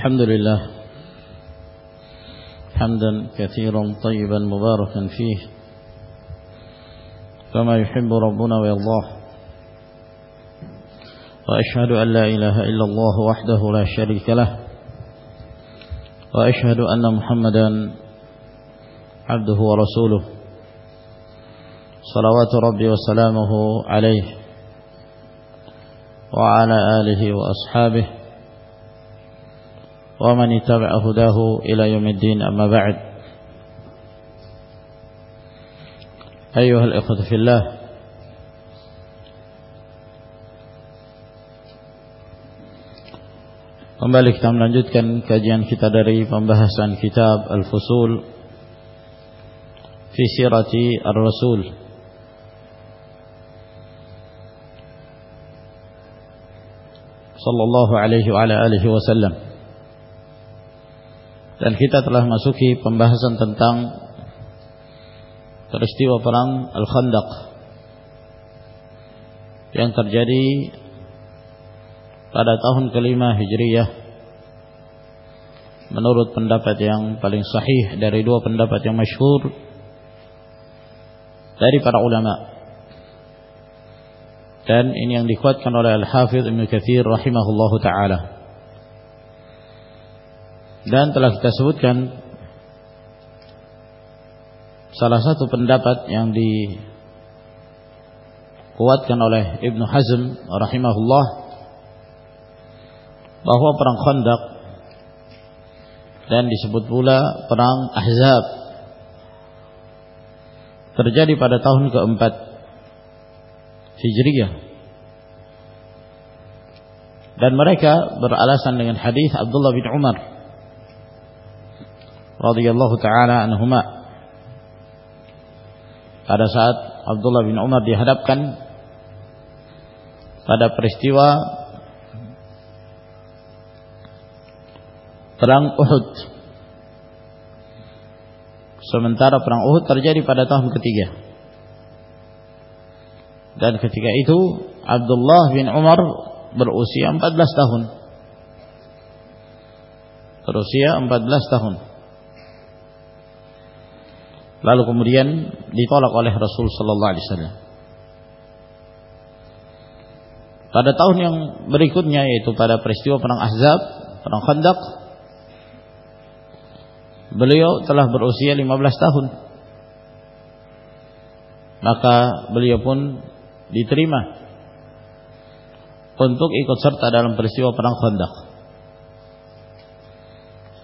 الحمد لله. حمدا كثيرا طيبا مباركا فيه. كما يحب ربنا ويرضاه. وأشهد أن لا إله إلا الله وحده لا شريك له. وأشهد أن محمدا عبده ورسوله. صلوات ربي وسلامه عليه. وعلى آله وأصحابه. ومن اتبع هداه إلى يوم الدين أما بعد أيها الإخوة في الله Kembali kita melanjutkan kajian kita dari pembahasan kitab Al-Fusul fi sirati Ar-Rasul sallallahu alaihi wa ala alihi wasallam dan kita telah masuki pembahasan tentang peristiwa perang Al-Khandaq yang terjadi pada tahun kelima Hijriyah. Menurut pendapat yang paling sahih dari dua pendapat yang masyhur dari para ulama. Dan ini yang dikuatkan oleh Al-Hafidh Ibn Kathir rahimahullahu taala dan telah kita sebutkan salah satu pendapat yang dikuatkan oleh Ibnu Hazm rahimahullah bahwa perang Khandaq dan disebut pula perang Ahzab terjadi pada tahun keempat Hijriyah. Dan mereka beralasan dengan hadis Abdullah bin Umar radhiyallahu taala anhuma. Pada saat Abdullah bin Umar dihadapkan pada peristiwa perang Uhud. Sementara perang Uhud terjadi pada tahun ketiga. Dan ketika itu Abdullah bin Umar berusia 14 tahun. Berusia 14 tahun lalu kemudian ditolak oleh Rasul sallallahu alaihi wasallam. Pada tahun yang berikutnya yaitu pada peristiwa perang Ahzab, perang Khandaq, beliau telah berusia 15 tahun. Maka beliau pun diterima untuk ikut serta dalam peristiwa perang Khandaq.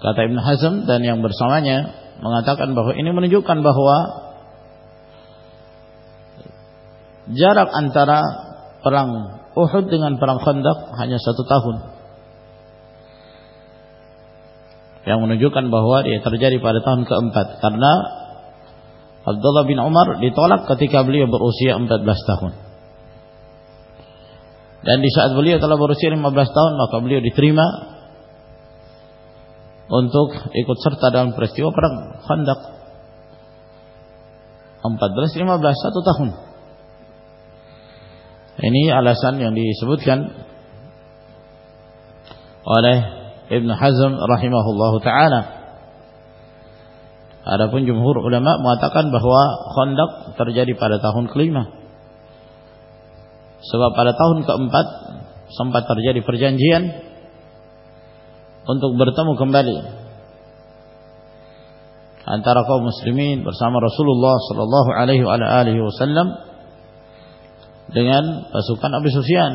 Kata Ibn Hazm dan yang bersamanya mengatakan bahwa ini menunjukkan bahwa jarak antara perang Uhud dengan perang Khandaq hanya satu tahun. Yang menunjukkan bahwa dia terjadi pada tahun keempat karena Abdullah bin Umar ditolak ketika beliau berusia 14 tahun. Dan di saat beliau telah berusia 15 tahun maka beliau diterima untuk ikut serta dalam peristiwa perang Khandaq. 14 15 satu tahun. Ini alasan yang disebutkan oleh Ibn Hazm rahimahullahu taala. Adapun jumhur ulama mengatakan bahwa Khandaq terjadi pada tahun kelima. Sebab pada tahun keempat sempat terjadi perjanjian untuk bertemu kembali antara kaum muslimin bersama Rasulullah sallallahu alaihi wasallam dengan pasukan Abu Sufyan.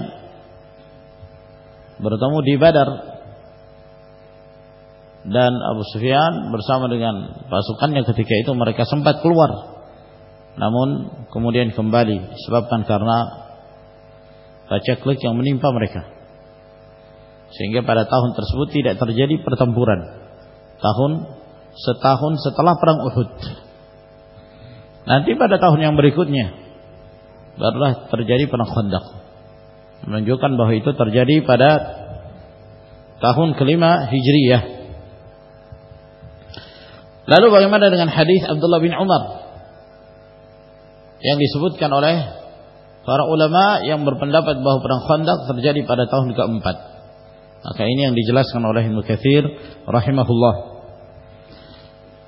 Bertemu di Badar. Dan Abu Sufyan bersama dengan pasukannya ketika itu mereka sempat keluar. Namun kemudian kembali disebabkan karena paceklik yang menimpa mereka sehingga pada tahun tersebut tidak terjadi pertempuran. Tahun setahun setelah perang Uhud. Nanti pada tahun yang berikutnya barulah terjadi perang Khandaq. Menunjukkan bahwa itu terjadi pada tahun kelima Hijriyah. Lalu bagaimana dengan hadis Abdullah bin Umar yang disebutkan oleh para ulama yang berpendapat bahwa perang Khandaq terjadi pada tahun keempat Maka ini yang dijelaskan oleh Ibnu Katsir rahimahullah.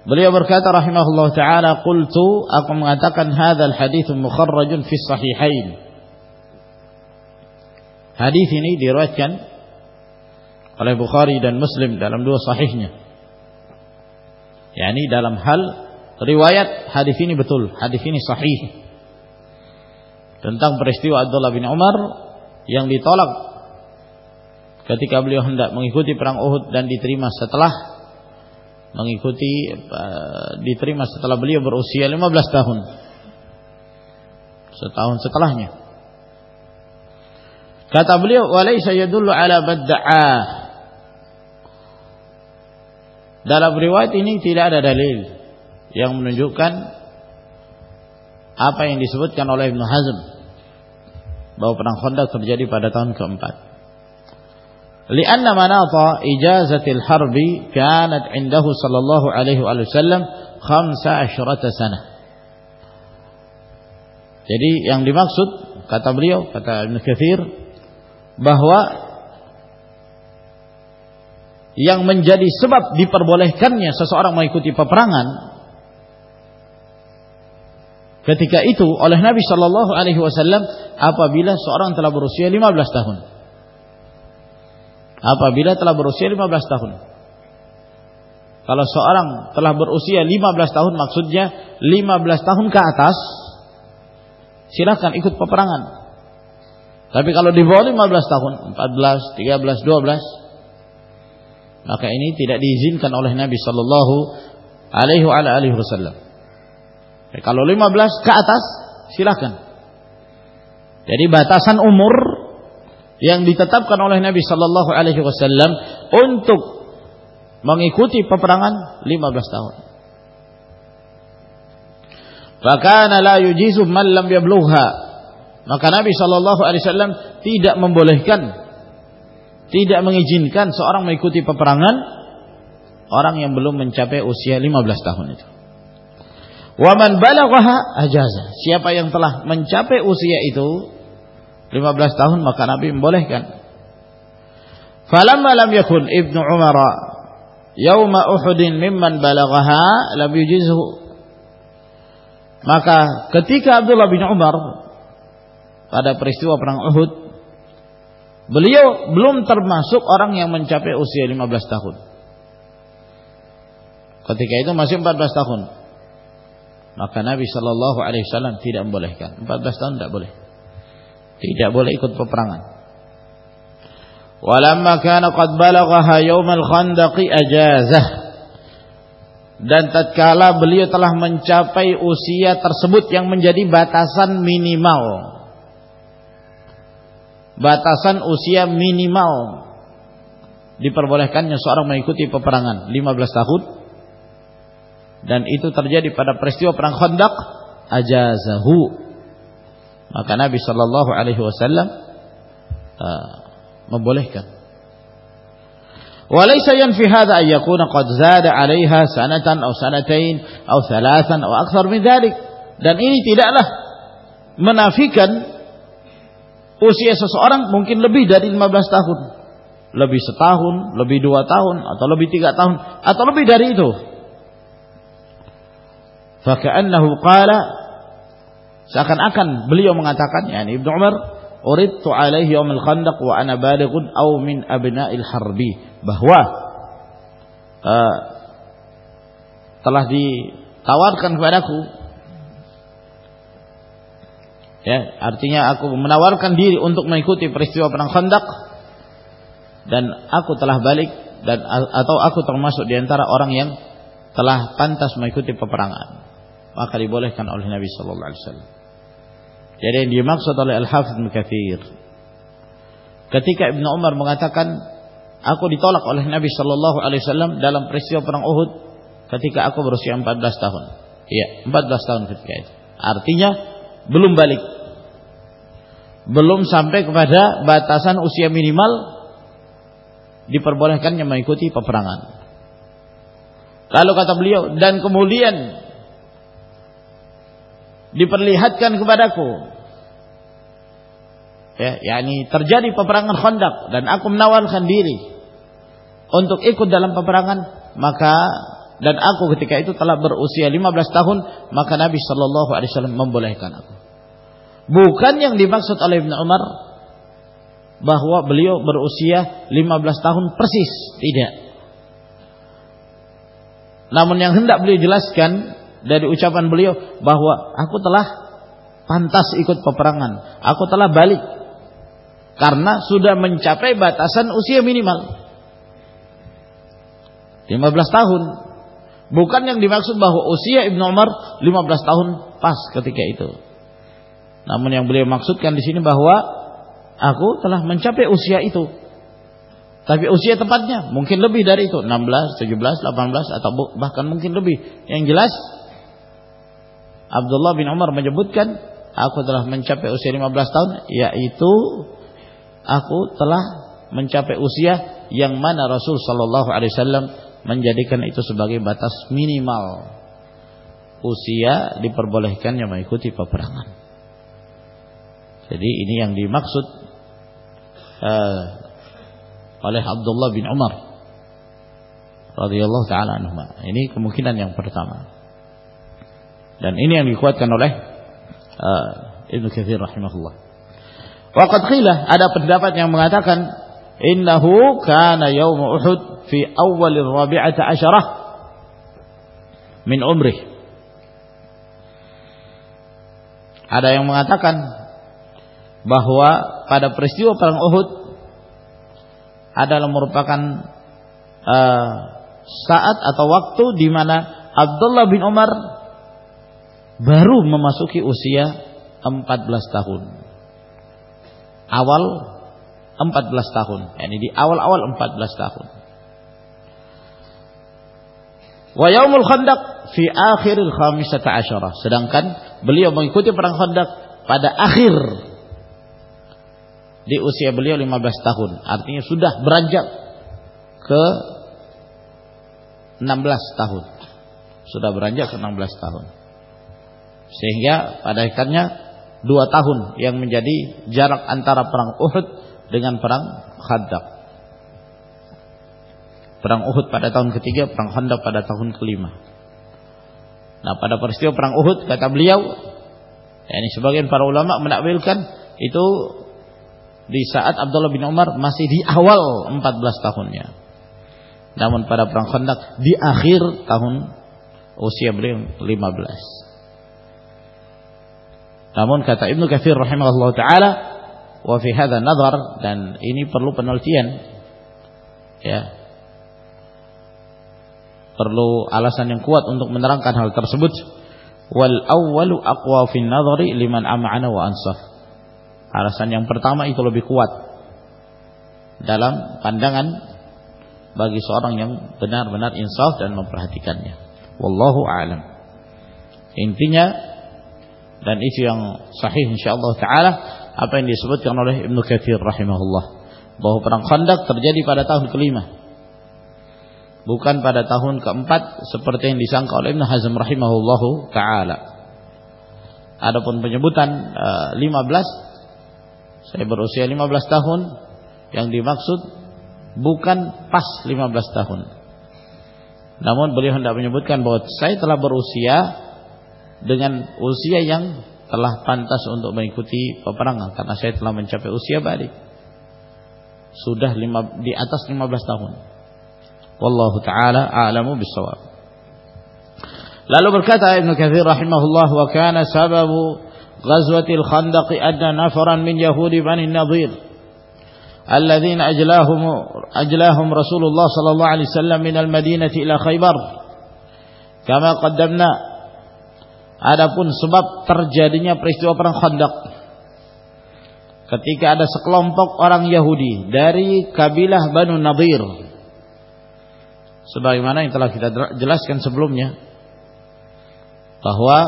Beliau berkata rahimahullah taala, "Qultu aku mengatakan hadzal hadits mukharrajun fi sahihain." Hadis ini diriwayatkan oleh Bukhari dan Muslim dalam dua sahihnya. yakni dalam hal riwayat hadis ini betul, hadis ini sahih. Tentang peristiwa Abdullah bin Umar yang ditolak ketika beliau hendak mengikuti perang Uhud dan diterima setelah mengikuti uh, diterima setelah beliau berusia 15 tahun. Setahun setelahnya. Kata beliau, "Walaysa yadullu ala badda'ah." Dalam riwayat ini tidak ada dalil yang menunjukkan apa yang disebutkan oleh Ibnu Hazm bahwa perang Khandaq terjadi pada tahun keempat. لأن مناط إجازة الحرب كانت عنده صلى الله عليه وسلم خمس عشرة سنة jadi yang dimaksud kata beliau kata Ibn Kathir bahwa yang menjadi sebab diperbolehkannya seseorang mengikuti peperangan ketika itu oleh Nabi Shallallahu Alaihi Wasallam apabila seorang telah berusia 15 tahun apabila telah berusia 15 tahun. Kalau seorang telah berusia 15 tahun maksudnya 15 tahun ke atas silakan ikut peperangan. Tapi kalau di bawah 15 tahun, 14, 13, 12 maka ini tidak diizinkan oleh Nabi sallallahu alaihi wasallam. Kalau 15 ke atas silakan. Jadi batasan umur yang ditetapkan oleh Nabi Shallallahu Alaihi Wasallam untuk mengikuti peperangan 15 tahun. Fakana la yujizu man lam yablugha. Maka Nabi Shallallahu Alaihi Wasallam tidak membolehkan, tidak mengizinkan seorang mengikuti peperangan orang yang belum mencapai usia 15 tahun itu. Waman balaghaha ajaza. Siapa yang telah mencapai usia itu 15 tahun maka Nabi membolehkan. Falamma lam yakun Ibnu Umar yauma Uhudin mimman balaghaha lam yujizhu. Maka ketika Abdullah bin Umar pada peristiwa perang Uhud beliau belum termasuk orang yang mencapai usia 15 tahun. Ketika itu masih 14 tahun. Maka Nabi Shallallahu Alaihi Wasallam tidak membolehkan. 14 tahun tidak boleh. Tidak boleh ikut peperangan. Walamma kana qad balaghaha yaumal khandaqi ajazah. Dan tatkala beliau telah mencapai usia tersebut yang menjadi batasan minimal. Batasan usia minimal diperbolehkannya seorang mengikuti peperangan 15 tahun dan itu terjadi pada peristiwa perang Khandaq ajazahu maka Nabi Shallallahu Alaihi Wasallam uh, membolehkan. وليس ينفي هذا أن يكون قد زاد عليها سنة أو سنتين أو ثلاثا أو أكثر من ذلك dan ini tidaklah menafikan usia seseorang mungkin lebih dari 15 tahun lebih setahun, lebih dua tahun atau lebih tiga tahun atau lebih dari itu faka'annahu qala Seakan-akan beliau mengatakan, yani Ibnu Umar, "Uridtu alaihi yaumil khandaq wa ana balighun aw min abna'il harbi." Bahwa uh, telah ditawarkan kepadaku ya, artinya aku menawarkan diri untuk mengikuti peristiwa perang Khandaq dan aku telah balik dan atau aku termasuk di antara orang yang telah pantas mengikuti peperangan maka dibolehkan oleh Nabi sallallahu alaihi wasallam. Jadi yang dimaksud oleh Al-Hafidz Ibnu ketika Ibnu Umar mengatakan aku ditolak oleh Nabi sallallahu alaihi wasallam dalam peristiwa perang Uhud ketika aku berusia 14 tahun. Iya, 14 tahun ketika itu. Artinya belum balik. Belum sampai kepada batasan usia minimal diperbolehkannya mengikuti peperangan. Lalu kata beliau dan kemudian diperlihatkan kepadaku. Ya yakni terjadi peperangan Khandaq dan aku menawarkan diri untuk ikut dalam peperangan maka dan aku ketika itu telah berusia 15 tahun maka Nabi Shallallahu alaihi wasallam membolehkan aku. Bukan yang dimaksud oleh Ibnu Umar bahwa beliau berusia 15 tahun persis tidak. Namun yang hendak beliau jelaskan dari ucapan beliau bahwa aku telah pantas ikut peperangan. Aku telah balik. Karena sudah mencapai batasan usia minimal. 15 tahun. Bukan yang dimaksud bahwa usia Ibnu Umar 15 tahun pas ketika itu. Namun yang beliau maksudkan di sini bahwa aku telah mencapai usia itu. Tapi usia tepatnya mungkin lebih dari itu. 16, 17, 18 atau bahkan mungkin lebih. Yang jelas Abdullah bin Umar menyebutkan aku telah mencapai usia 15 tahun yaitu aku telah mencapai usia yang mana Rasul sallallahu alaihi wasallam menjadikan itu sebagai batas minimal usia diperbolehkannya mengikuti peperangan. Jadi ini yang dimaksud uh, oleh Abdullah bin Umar radhiyallahu taala anhu. Ini kemungkinan yang pertama. Dan ini yang dikuatkan oleh uh, Ibnu Katsir rahimahullah. Waqad qila ada pendapat yang mengatakan innahu kana yaum Uhud fi awal rabi'ata asyarah min umrih. Ada yang mengatakan bahwa pada peristiwa perang Uhud adalah merupakan uh, saat atau waktu di mana Abdullah bin Umar baru memasuki usia 14 tahun. Awal 14 tahun, yakni di awal-awal 14 tahun. Wa yaumul khandaq fi akhiril khamisata asyara. Sedangkan beliau mengikuti perang khandaq pada akhir di usia beliau 15 tahun. Artinya sudah beranjak ke 16 tahun. Sudah beranjak ke 16 tahun. Sehingga pada akhirnya dua tahun yang menjadi jarak antara perang Uhud dengan perang Khandaq. Perang Uhud pada tahun ketiga, perang Khandaq pada tahun kelima. Nah, pada peristiwa perang Uhud kata beliau, ya ini sebagian para ulama menakwilkan itu di saat Abdullah bin Umar masih di awal 14 tahunnya. Namun pada perang Khandaq di akhir tahun usia beliau 15. Namun kata Ibnu Katsir rahimahullah taala wa fi hadha nazar dan ini perlu penelitian. Ya. Perlu alasan yang kuat untuk menerangkan hal tersebut. Wal awwalu aqwa fi nadhari liman am'ana wa ansaf. Alasan yang pertama itu lebih kuat dalam pandangan bagi seorang yang benar-benar insaf dan memperhatikannya. Wallahu a'lam. Intinya dan itu yang sahih insyaallah taala apa yang disebutkan oleh Ibnu Katsir rahimahullah bahwa perang Khandaq terjadi pada tahun kelima bukan pada tahun keempat seperti yang disangka oleh Ibn Hazm rahimahullahu taala. Adapun penyebutan uh, eh, 15 saya berusia 15 tahun yang dimaksud bukan pas 15 tahun. Namun beliau hendak menyebutkan bahwa saya telah berusia dengan usia yang telah pantas untuk mengikuti peperangan karena saya telah mencapai usia balik. Sudah lima, di atas 15 tahun. Wallahu taala a'lamu bissawab. Lalu berkata Ibnu Katsir rahimahullah wa kana sababu ghazwatil khandaq adna nafaran min yahudi bani nadir الذين أجلاهم أجلاهم رسول الله صلى الله عليه وسلم من المدينة إلى خيبر كما قدمنا Adapun sebab terjadinya peristiwa perang Khandaq ketika ada sekelompok orang Yahudi dari kabilah Banu Nadir sebagaimana yang telah kita jelaskan sebelumnya bahwa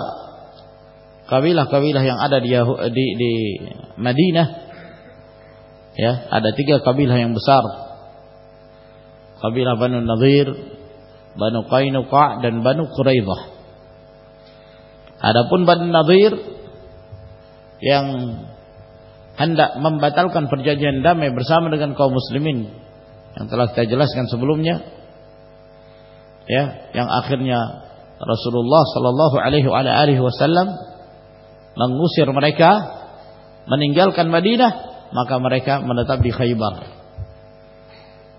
kabilah-kabilah yang ada di, di di Madinah ya ada tiga kabilah yang besar. Kabilah Banu Nadir Banu Qainuqa dan Banu Quraidah adapun Banu Nadir yang hendak membatalkan perjanjian damai bersama dengan kaum muslimin yang telah kita jelaskan sebelumnya ya yang akhirnya Rasulullah sallallahu alaihi wasallam mengusir mereka meninggalkan Madinah maka mereka menetap di Khaybar.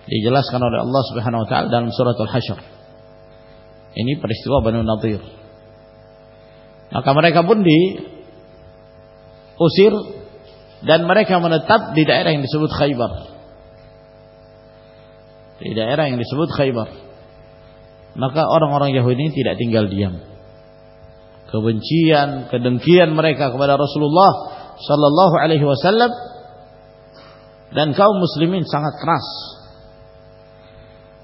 Dijelaskan oleh Allah Subhanahu wa taala dalam surat Al-Hasyr ini peristiwa Banu Nadir maka mereka pun diusir dan mereka menetap di daerah yang disebut Khaybar. Di daerah yang disebut Khaybar. Maka orang-orang Yahudi ini tidak tinggal diam. Kebencian kedengkian mereka kepada Rasulullah sallallahu alaihi wasallam dan kaum muslimin sangat keras.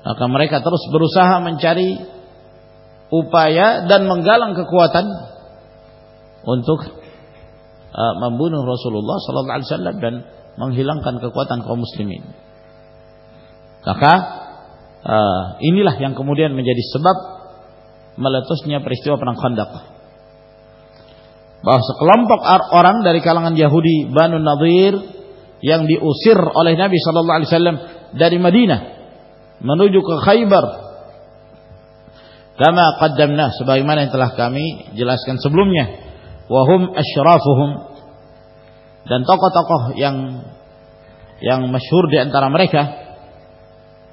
Maka mereka terus berusaha mencari upaya dan menggalang kekuatan untuk uh, membunuh Rasulullah sallallahu alaihi wasallam dan menghilangkan kekuatan kaum muslimin. Maka uh, inilah yang kemudian menjadi sebab meletusnya peristiwa perang Khandaq. Bahwa sekelompok orang dari kalangan Yahudi Banu Nadir yang diusir oleh Nabi sallallahu alaihi wasallam dari Madinah menuju ke Khaybar. Kama qaddamna sebagaimana yang telah kami jelaskan sebelumnya wahum asyrafuhum dan tokoh-tokoh yang yang masyhur di antara mereka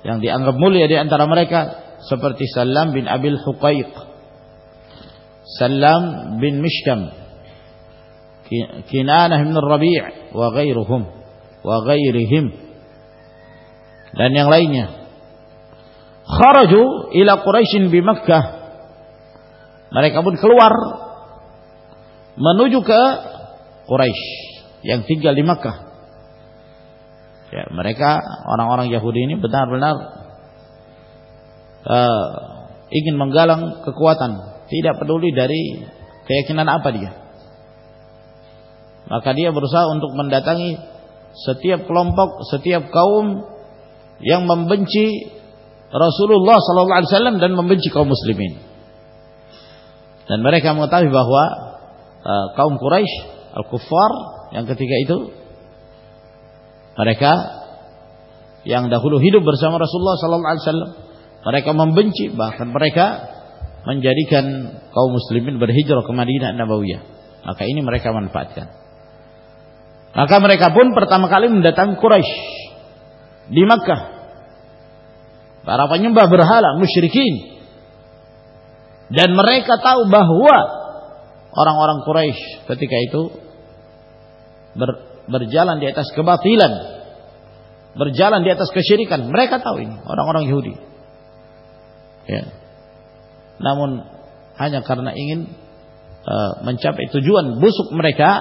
yang dianggap mulia di antara mereka seperti Salam bin Abil Huqaiq Salam bin Mishkam Kinanah bin Rabi' wa ghairuhum wa ghairihim dan yang lainnya. Kharaju ila Quraisy bi Makkah. Mereka pun keluar menuju ke Quraisy yang tinggal di Makkah. Ya, mereka orang-orang Yahudi ini benar-benar uh, ingin menggalang kekuatan, tidak peduli dari keyakinan apa dia. Maka dia berusaha untuk mendatangi setiap kelompok, setiap kaum yang membenci Rasulullah sallallahu alaihi wasallam dan membenci kaum muslimin. Dan mereka mengetahui bahwa uh, kaum Quraisy al-kuffar yang ketika itu mereka yang dahulu hidup bersama Rasulullah sallallahu alaihi wasallam mereka membenci bahkan mereka menjadikan kaum muslimin berhijrah ke Madinah Nabawiyah. Maka ini mereka manfaatkan. Maka mereka pun pertama kali mendatangi Quraisy di Makkah. Para penyembah berhala musyrikin. Dan mereka tahu bahwa orang-orang Quraisy ketika itu ber, berjalan di atas kebatilan, berjalan di atas kesyirikan. Mereka tahu ini orang-orang Yahudi. Ya. Namun hanya karena ingin uh, mencapai tujuan busuk mereka,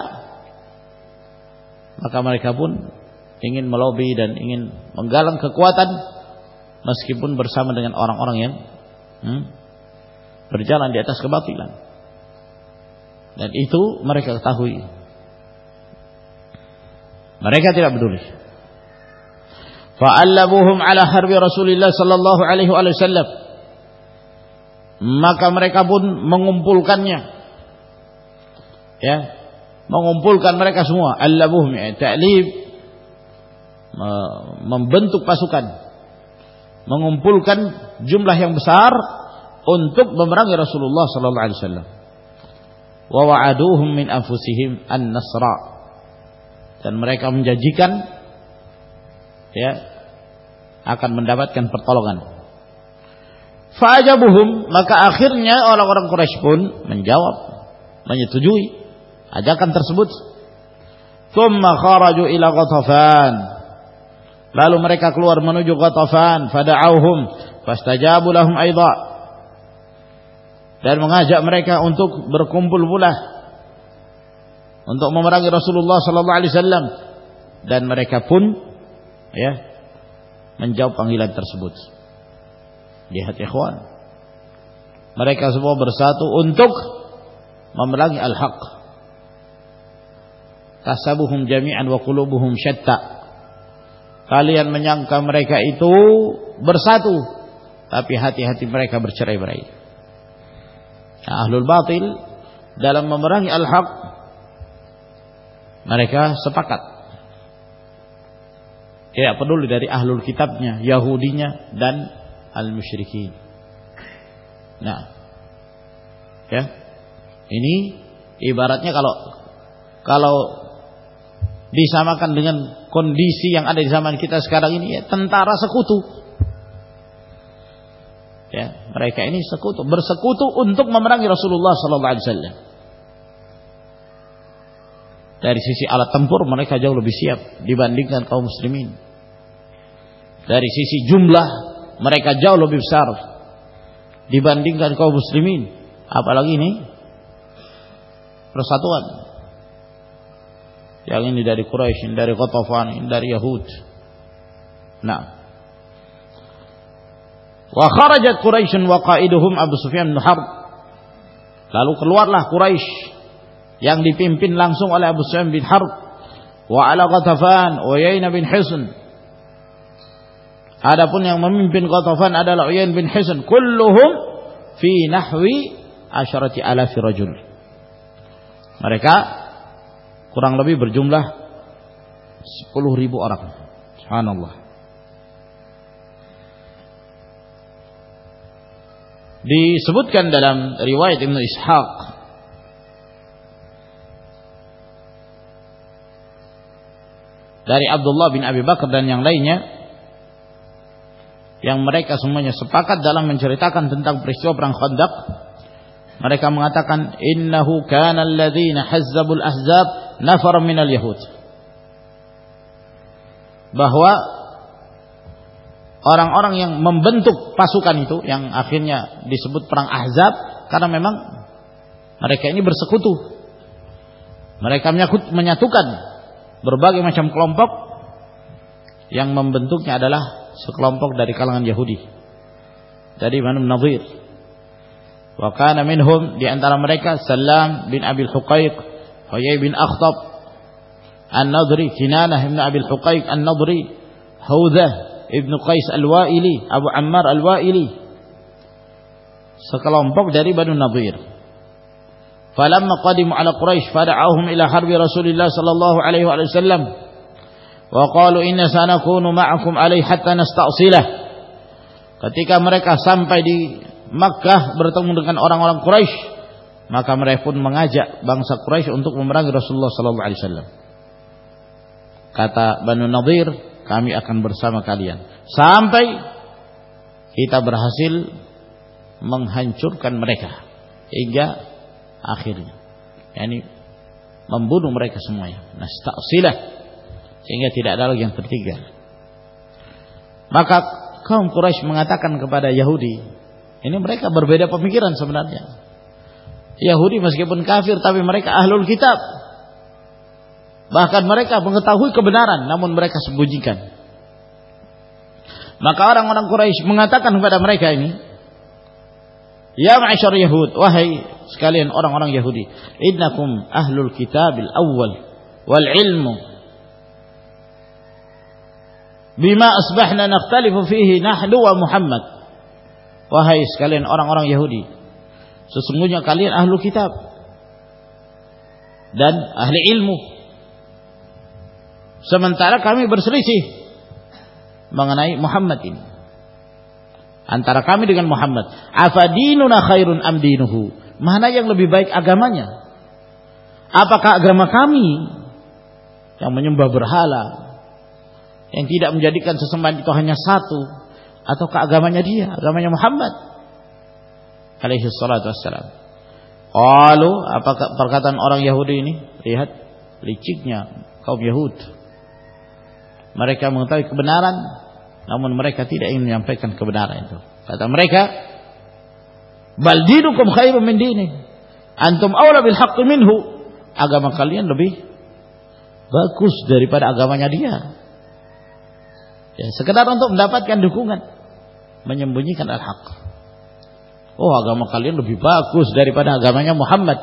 maka mereka pun ingin melobi dan ingin menggalang kekuatan meskipun bersama dengan orang-orang yang hmm, berjalan di atas kebatilan. Dan itu mereka ketahui. Mereka tidak peduli. Fa'allabuhum ala harbi Rasulullah sallallahu alaihi wasallam. Maka mereka pun mengumpulkannya. Ya, mengumpulkan mereka semua. Allabuhum ya, ta'lib membentuk pasukan. Mengumpulkan jumlah yang besar untuk memerangi Rasulullah sallallahu alaihi wasallam wa wa'aduhum min anfusihim an-nasra. Dan mereka menjanjikan ya akan mendapatkan pertolongan. Fa'ajabuhum maka akhirnya orang-orang Quraisy pun menjawab menyetujui ajakan tersebut. Thumma kharaju ila Ghatafan. Lalu mereka keluar menuju Ghatafan fada'auhum fastajabu lahum aidha dan mengajak mereka untuk berkumpul pula untuk memerangi Rasulullah sallallahu alaihi wasallam dan mereka pun ya menjawab panggilan tersebut. Lihat ikhwan. Mereka semua bersatu untuk memerangi al-haq. Tasabuhum jami'an wa qulubuhum syatta. Kalian menyangka mereka itu bersatu tapi hati-hati mereka bercerai-berai. Ahlul batil dalam memerangi al-haq mereka sepakat tidak peduli dari ahlul kitabnya, Yahudinya dan al-musyrikin. Nah, ya. Ini ibaratnya kalau kalau disamakan dengan kondisi yang ada di zaman kita sekarang ini ya tentara sekutu. Ya, mereka ini sekutu, bersekutu untuk memerangi Rasulullah sallallahu alaihi wasallam. Dari sisi alat tempur mereka jauh lebih siap dibandingkan kaum muslimin. Dari sisi jumlah mereka jauh lebih besar dibandingkan kaum muslimin. Apalagi ini persatuan. Yang ini dari Quraisy, dari Qatafan, dari Yahud. Nah. Wa kharajat Quraisy wa qaiduhum Abu Sufyan bin Harb. Lalu keluarlah Quraisy yang dipimpin langsung oleh Abu Sufyan bin Harb wa ala Qatafan wa Yaina bin Hisn Adapun yang memimpin Qatafan adalah Uyain bin Hisn. Kulluhum fi nahwi asyarati alafi rajul. Mereka kurang lebih berjumlah 10 ribu orang. Subhanallah. Disebutkan dalam riwayat Ibnu Ishaq. Dari Abdullah bin Abi Bakar dan yang lainnya yang mereka semuanya sepakat dalam menceritakan tentang peristiwa perang Khandaq mereka mengatakan innahu kana alladziina hazzabul ahzab nafar minal yahud. Bahwa orang-orang yang membentuk pasukan itu yang akhirnya disebut perang Ahzab karena memang mereka ini bersekutu. Mereka menyatukan berbagai macam kelompok. Yang membentuknya adalah sekelompok dari kalangan Yahudi. Dari Banu Nadir. Wa kana minhum di antara mereka Salam bin Abi Huqaiq Huyay bin Akhtab An-Nadri Kinanah bin Abi Huqaiq An-Nadri Haudzah Ibn Qais Al-Wa'ili Abu Ammar Al-Wa'ili. Sekelompok dari Banu Nadir. Falamma qadimu ala Quraisy fada'ahum ila harbi Rasulillah sallallahu alaihi wasallam wa qalu inna sanakunu ma'akum alaihi hatta nasta'silah. Ketika mereka sampai di Makkah bertemu dengan orang-orang Quraisy maka mereka pun mengajak bangsa Quraisy untuk memerangi Rasulullah sallallahu alaihi wasallam kata Banu Nadir kami akan bersama kalian sampai kita berhasil menghancurkan mereka hingga akhirnya yakni membunuh mereka semuanya nasta'silah sehingga tidak ada lagi yang tertinggal. Maka kaum Quraisy mengatakan kepada Yahudi, ini mereka berbeda pemikiran sebenarnya. Yahudi meskipun kafir tapi mereka ahlul kitab. Bahkan mereka mengetahui kebenaran namun mereka sembunyikan. Maka orang-orang Quraisy mengatakan kepada mereka ini, Ya ma'asyar Yahud, wahai sekalian orang-orang Yahudi, innakum ahlul kitabil awal wal ilmu bima asbahna nakhtalifu fihi nahnu wa Muhammad. Wahai sekalian orang-orang Yahudi, sesungguhnya kalian ahlu kitab dan ahli ilmu. Sementara kami berselisih mengenai Muhammad ini. Antara kami dengan Muhammad. Afadinuna khairun amdinuhu. Mana yang lebih baik agamanya? Apakah agama kami yang menyembah berhala, yang tidak menjadikan sesembahan itu hanya satu atau keagamanya dia, agamanya Muhammad alaihi salatu wassalam. Qalu apa perkataan orang Yahudi ini? Lihat liciknya kaum Yahud. Mereka mengetahui kebenaran namun mereka tidak ingin menyampaikan kebenaran itu. Kata mereka, "Bal dinukum khairum min dini. Antum aula bil haqqi minhu." Agama kalian lebih bagus daripada agamanya dia. Ya, sekedar untuk mendapatkan dukungan. Menyembunyikan al-haq. Oh agama kalian lebih bagus daripada agamanya Muhammad.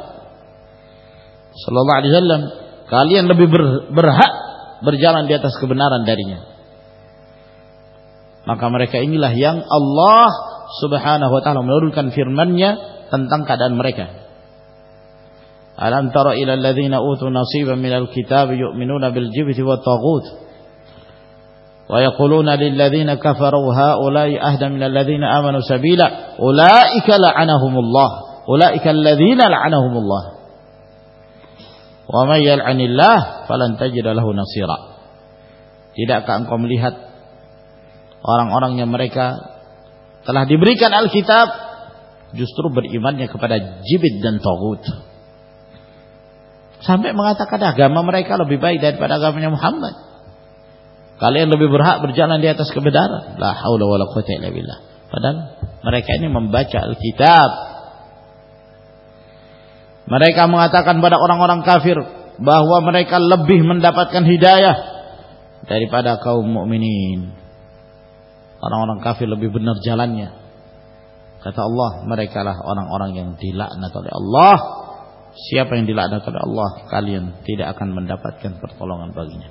Sallallahu alaihi wasallam. Kalian lebih ber, berhak berjalan di atas kebenaran darinya. Maka mereka inilah yang Allah Subhanahu wa taala menurunkan firman-Nya tentang keadaan mereka. Alam tara ila alladziina utu nasiban minal kitab yu'minuna bil jibti wa taghut wa yaquluna lil ladzina kafaru haula'i ahda min ladzina amanu sabila ulaika la'anahumullah ulaika alladziina la'anahumullah Wa may yal'anillah falan tajid lahu nasira. Tidakkah engkau melihat orang-orang yang mereka telah diberikan Alkitab justru berimannya kepada jibit dan tagut. Sampai mengatakan agama mereka lebih baik daripada agamanya Muhammad. Kalian lebih berhak berjalan di atas kebenaran. La haula wala quwwata illa billah. Padahal mereka ini membaca Alkitab mereka mengatakan pada orang-orang kafir bahwa mereka lebih mendapatkan hidayah daripada kaum mukminin. Orang-orang kafir lebih benar jalannya. Kata Allah, mereka lah orang-orang yang dilaknat oleh Allah. Siapa yang dilaknat oleh Allah, kalian tidak akan mendapatkan pertolongan baginya.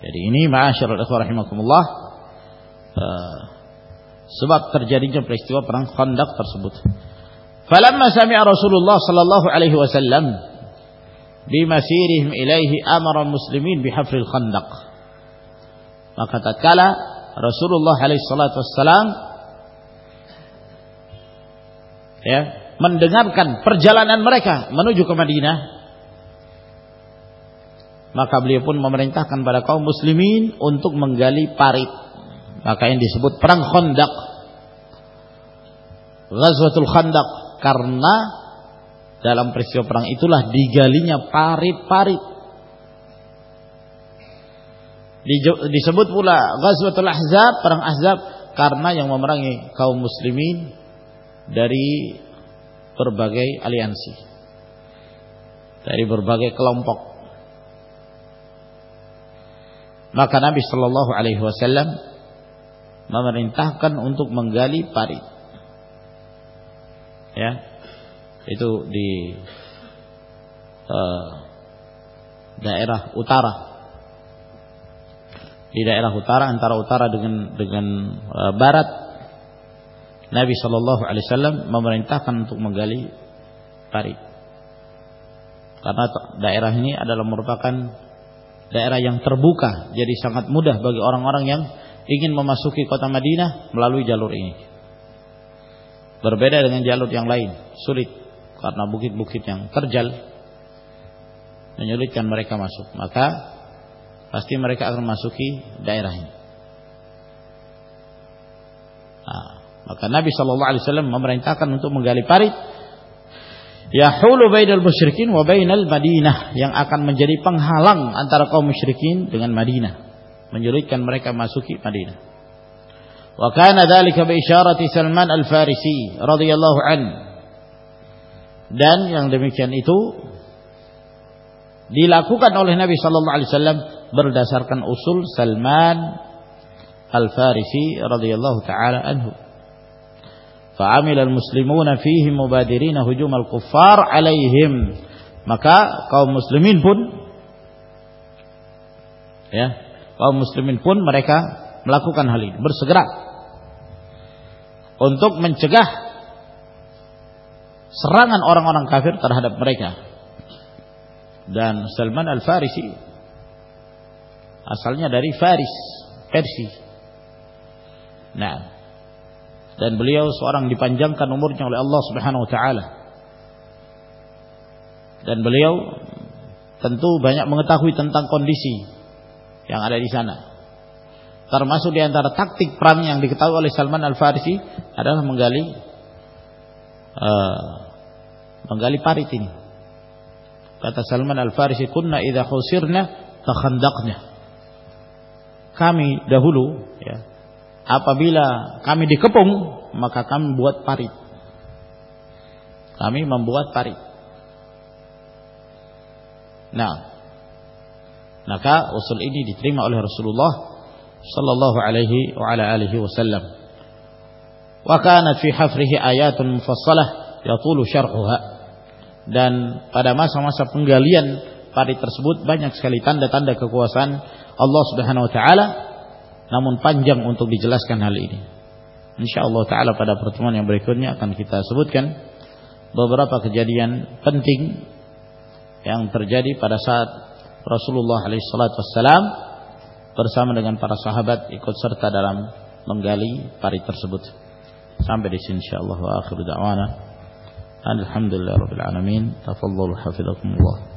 Jadi ini ma'asyiral ikhwah rahimakumullah uh, sebab terjadinya peristiwa perang Khandaq tersebut. Falamma sami'a Rasulullah sallallahu alaihi wasallam bimasirihim ilaihi amara muslimin bihafril Khandaq. Maka tatkala Rasulullah alaihi salatu wassalam ya mendengarkan perjalanan mereka menuju ke Madinah maka beliau pun memerintahkan pada kaum muslimin untuk menggali parit maka yang disebut perang Khandaq Ghazwatul Khandaq karena dalam peristiwa perang itulah digalinya parit-parit. Disebut pula Ghazwatul Ahzab perang Ahzab karena yang memerangi kaum muslimin dari berbagai aliansi. Dari berbagai kelompok. Maka Nabi Shallallahu Alaihi Wasallam memerintahkan untuk menggali parit. Ya, itu di uh, daerah utara. Di daerah utara antara utara dengan dengan uh, barat, Nabi Shallallahu Alaihi Wasallam memerintahkan untuk menggali parit. Karena daerah ini adalah merupakan daerah yang terbuka jadi sangat mudah bagi orang-orang yang ingin memasuki kota Madinah melalui jalur ini. Berbeda dengan jalur yang lain, sulit. Karena bukit-bukit yang terjal. Menyulitkan mereka masuk. Maka pasti mereka akan masuki daerah ini. Nah, maka Nabi Shallallahu Alaihi Wasallam memerintahkan untuk menggali parit. Yahulu bainal musyrikin wa bainal Madinah. Yang akan menjadi penghalang antara kaum musyrikin dengan Madinah. Menyulitkan mereka masuki Madinah kana dzalika bi isyarati Salman al-Farisi radhiyallahu an dan yang demikian itu dilakukan oleh Nabi sallallahu alaihi wasallam berdasarkan usul Salman al-Farisi radhiyallahu taala anhu. Fa'amil al-muslimuna fihi mubadirina hujum al-kuffar alaihim. Maka kaum muslimin pun ya, kaum muslimin pun mereka melakukan hal ini, bersegera untuk mencegah serangan orang-orang kafir terhadap mereka. Dan Salman Al-Farisi asalnya dari Faris, Persia. Nah, dan beliau seorang dipanjangkan umurnya oleh Allah Subhanahu wa taala. Dan beliau tentu banyak mengetahui tentang kondisi yang ada di sana. Termasuk di antara taktik perang yang diketahui oleh Salman Al-Farisi adalah menggali uh, menggali parit ini. Kata Salman Al-Farisi, "Kunna idza khusirna takhandaqna." Kami dahulu ya, apabila kami dikepung maka kami buat parit kami membuat parit nah maka usul ini diterima oleh Rasulullah alaihi wa ala alihi wasallam wa kanat fi hafrihi ayatun mufassalah yatulu syarhuha dan pada masa-masa penggalian parit tersebut banyak sekali tanda-tanda kekuasaan Allah Subhanahu wa taala namun panjang untuk dijelaskan hal ini. Insyaallah taala pada pertemuan yang berikutnya akan kita sebutkan beberapa kejadian penting yang terjadi pada saat Rasulullah alaihi wassalam bersama dengan para sahabat ikut serta dalam menggali parit tersebut. Sampai di sini insyaallah wa akhiru da'wana. Alhamdulillah rabbil alamin. Tafadhalu hafizakumullah.